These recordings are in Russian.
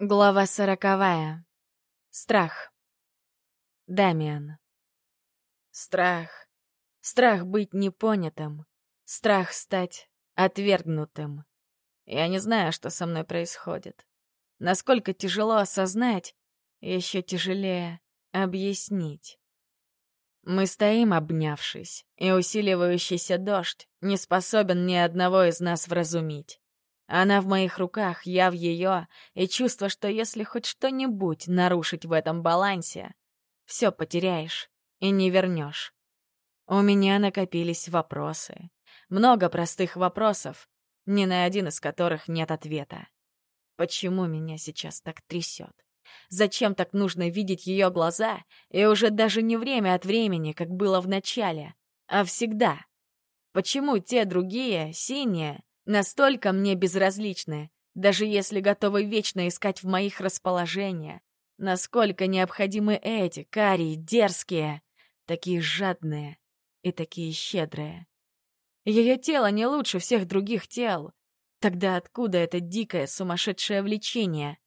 Глава сороковая. Страх. Дамиан. Страх. Страх быть непонятым. Страх стать отвергнутым. Я не знаю, что со мной происходит. Насколько тяжело осознать, еще тяжелее объяснить. Мы стоим, обнявшись, и усиливающийся дождь не способен ни одного из нас вразумить. Она в моих руках, я в ее, и чувство, что если хоть что-нибудь нарушить в этом балансе, все потеряешь и не вернешь. У меня накопились вопросы. Много простых вопросов, ни на один из которых нет ответа. Почему меня сейчас так трясет? Зачем так нужно видеть ее глаза, и уже даже не время от времени, как было в начале, а всегда? Почему те другие, синие, Настолько мне безразличны, даже если готовы вечно искать в моих расположения. Насколько необходимы эти, карие, дерзкие, такие жадные и такие щедрые. Ее тело не лучше всех других тел. Тогда откуда это дикое сумасшедшее влечение?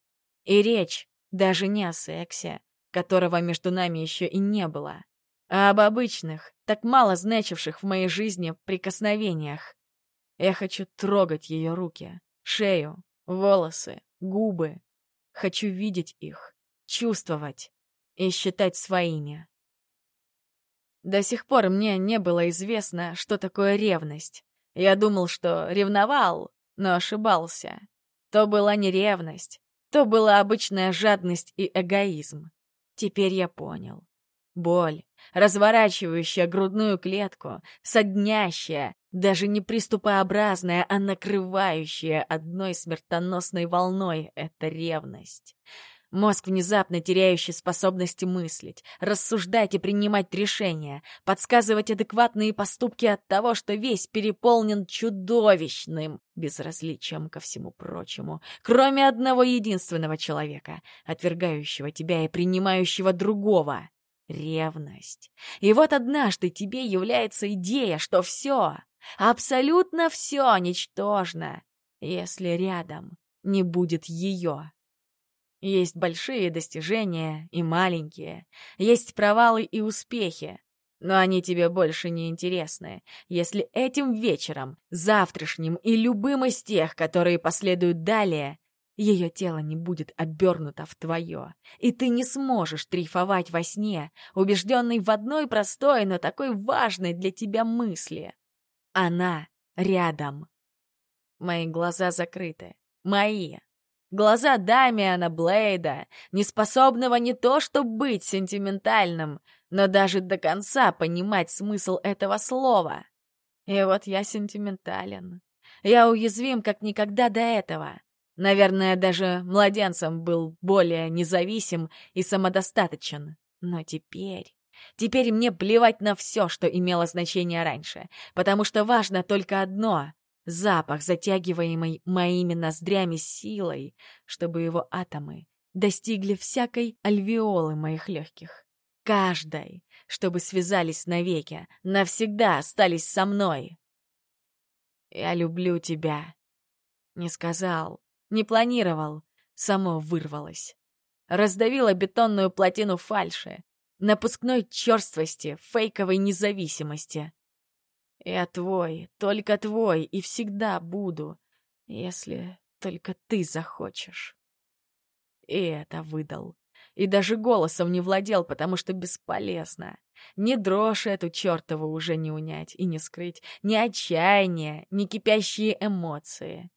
И речь даже не о сексе, которого между нами еще и не было, а об обычных, так мало значивших в моей жизни прикосновениях. Я хочу трогать ее руки, шею, волосы, губы. Хочу видеть их, чувствовать и считать своими. До сих пор мне не было известно, что такое ревность. Я думал, что ревновал, но ошибался. То была не ревность, то была обычная жадность и эгоизм. Теперь я понял. Боль, разворачивающая грудную клетку, соднящая, даже не приступообразная, а накрывающая одной смертоносной волной — это ревность. Мозг, внезапно теряющий способности мыслить, рассуждать и принимать решения, подсказывать адекватные поступки от того, что весь переполнен чудовищным безразличием ко всему прочему, кроме одного единственного человека, отвергающего тебя и принимающего другого — ревность. И вот однажды тебе является идея, что все, Абсолютно все ничтожно, если рядом не будет ее. Есть большие достижения и маленькие, есть провалы и успехи, но они тебе больше не интересны, если этим вечером, завтрашним и любым из тех, которые последуют далее, ее тело не будет обернуто в твое, и ты не сможешь трифовать во сне, убежденный в одной простой, но такой важной для тебя мысли. Она рядом. Мои глаза закрыты. Мои. Глаза Дамиана Блейда, неспособного не то что быть сентиментальным, но даже до конца понимать смысл этого слова. И вот я сентиментален. Я уязвим, как никогда до этого. Наверное, даже младенцем был более независим и самодостаточен. Но теперь... Теперь мне плевать на все, что имело значение раньше, потому что важно только одно — запах, затягиваемый моими ноздрями силой, чтобы его атомы достигли всякой альвеолы моих легких. Каждой, чтобы связались навеки, навсегда остались со мной. «Я люблю тебя», — не сказал, не планировал, само вырвалось. Раздавила бетонную плотину фальши, напускной черствости, фейковой независимости. Я твой, только твой, и всегда буду, если только ты захочешь. И это выдал. И даже голосом не владел, потому что бесполезно. Ни дрожь эту чертову уже не унять и не скрыть, ни отчаяние, ни кипящие эмоции.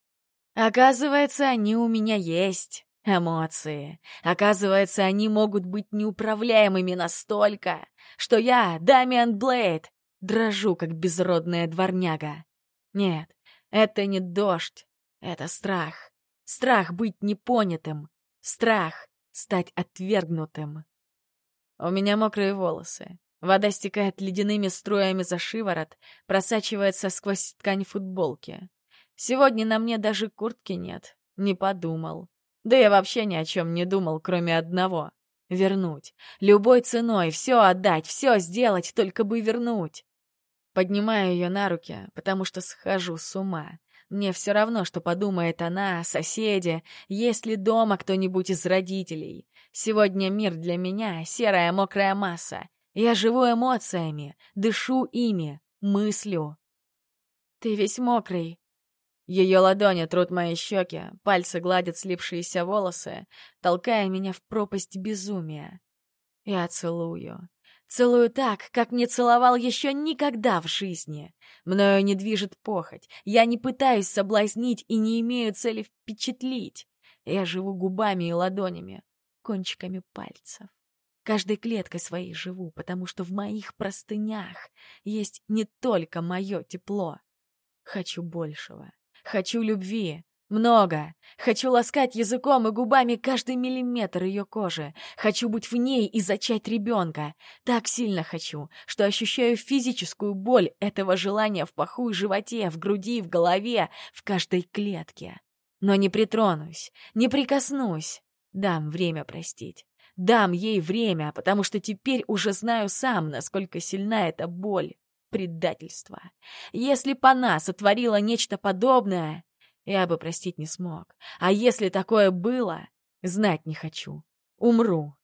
Оказывается, они у меня есть. Эмоции. Оказывается, они могут быть неуправляемыми настолько, что я, Дамиан Блейд, дрожу, как безродная дворняга. Нет, это не дождь, это страх. Страх быть непонятым. Страх стать отвергнутым. У меня мокрые волосы. Вода стекает ледяными струями за шиворот, просачивается сквозь ткань футболки. Сегодня на мне даже куртки нет. Не подумал. Да я вообще ни о чем не думал, кроме одного — вернуть. Любой ценой все отдать, все сделать, только бы вернуть. Поднимаю ее на руки, потому что схожу с ума. Мне все равно, что подумает она, соседи, есть ли дома кто-нибудь из родителей. Сегодня мир для меня — серая мокрая масса. Я живу эмоциями, дышу ими, мыслю. Ты весь мокрый. Ее ладони трут мои щеки, пальцы гладят слипшиеся волосы, толкая меня в пропасть безумия. Я целую. Целую так, как не целовал еще никогда в жизни. Мною не движет похоть. Я не пытаюсь соблазнить и не имею цели впечатлить. Я живу губами и ладонями, кончиками пальцев. Каждой клеткой своей живу, потому что в моих простынях есть не только мое тепло. Хочу большего. Хочу любви. Много. Хочу ласкать языком и губами каждый миллиметр ее кожи. Хочу быть в ней и зачать ребенка. Так сильно хочу, что ощущаю физическую боль этого желания в паху и животе, в груди, в голове, в каждой клетке. Но не притронусь, не прикоснусь. Дам время простить. Дам ей время, потому что теперь уже знаю сам, насколько сильна эта боль, предательство. Если б она сотворила нечто подобное, я бы простить не смог. А если такое было, знать не хочу. Умру.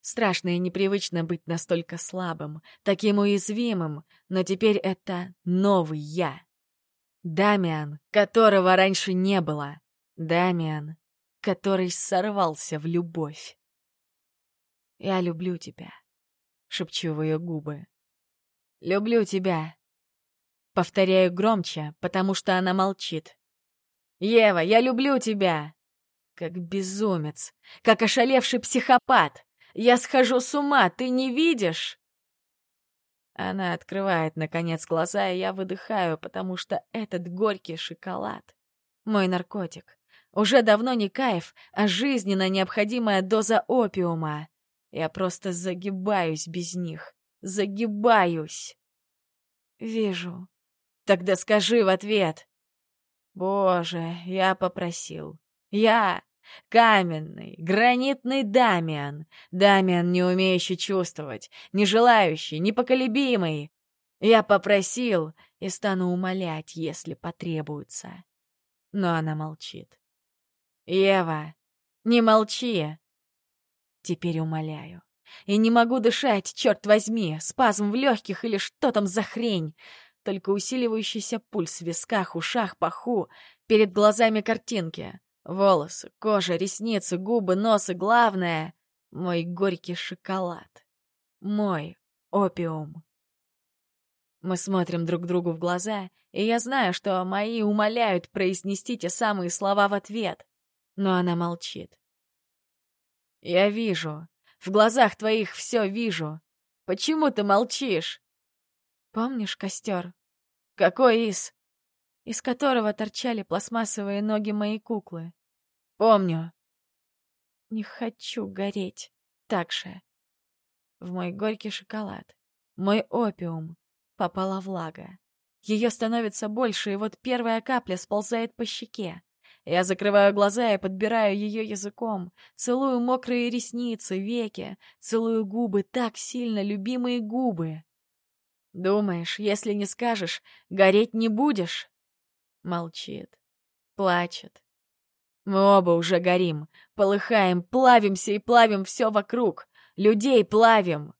Страшно и непривычно быть настолько слабым, таким уязвимым, но теперь это новый я. Дамиан, которого раньше не было. Дамиан, который сорвался в любовь. «Я люблю тебя», — шепчу в ее губы. «Люблю тебя». Повторяю громче, потому что она молчит. «Ева, я люблю тебя!» Как безумец, как ошалевший психопат. Я схожу с ума, ты не видишь? Она открывает, наконец, глаза, и я выдыхаю, потому что этот горький шоколад — мой наркотик. Уже давно не кайф, а жизненно необходимая доза опиума. Я просто загибаюсь без них. Загибаюсь. Вижу. Тогда скажи в ответ. Боже, я попросил. Я, каменный, гранитный Дамиан. Дамиан, не умеющий чувствовать, не желающий, непоколебимый. Я попросил и стану умолять, если потребуется. Но она молчит. «Ева, не молчи!» Теперь умоляю. И не могу дышать, черт возьми, спазм в легких или что там за хрень только усиливающийся пульс в висках, ушах, паху, перед глазами картинки. Волосы, кожа, ресницы, губы, нос и, главное, мой горький шоколад. Мой опиум. Мы смотрим друг другу в глаза, и я знаю, что мои умоляют произнести те самые слова в ответ. Но она молчит. «Я вижу. В глазах твоих все вижу. Почему ты молчишь?» Помнишь костер? Какой из? Из которого торчали пластмассовые ноги моей куклы. Помню. Не хочу гореть. Так же. В мой горький шоколад, мой опиум, попала влага. Ее становится больше, и вот первая капля сползает по щеке. Я закрываю глаза и подбираю ее языком, целую мокрые ресницы, веки, целую губы, так сильно любимые губы. Думаешь, если не скажешь, гореть не будешь? Молчит, плачет. Мы оба уже горим, полыхаем, плавимся и плавим все вокруг. Людей плавим.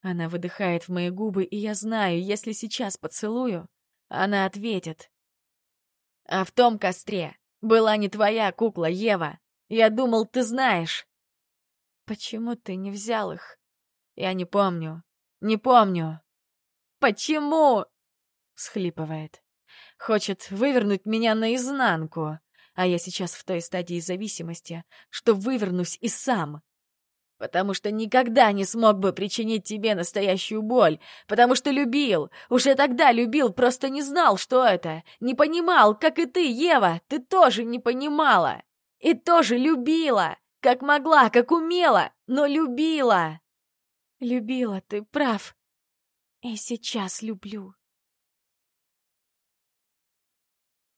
Она выдыхает в мои губы, и я знаю, если сейчас поцелую, она ответит. А в том костре была не твоя кукла, Ева. Я думал, ты знаешь. Почему ты не взял их? Я не помню. Не помню. «Почему?» — схлипывает. Хочет вывернуть меня наизнанку, а я сейчас в той стадии зависимости, что вывернусь и сам. Потому что никогда не смог бы причинить тебе настоящую боль, потому что любил, уже тогда любил, просто не знал, что это, не понимал, как и ты, Ева, ты тоже не понимала. И тоже любила, как могла, как умела, но любила. Любила, ты прав, и сейчас люблю.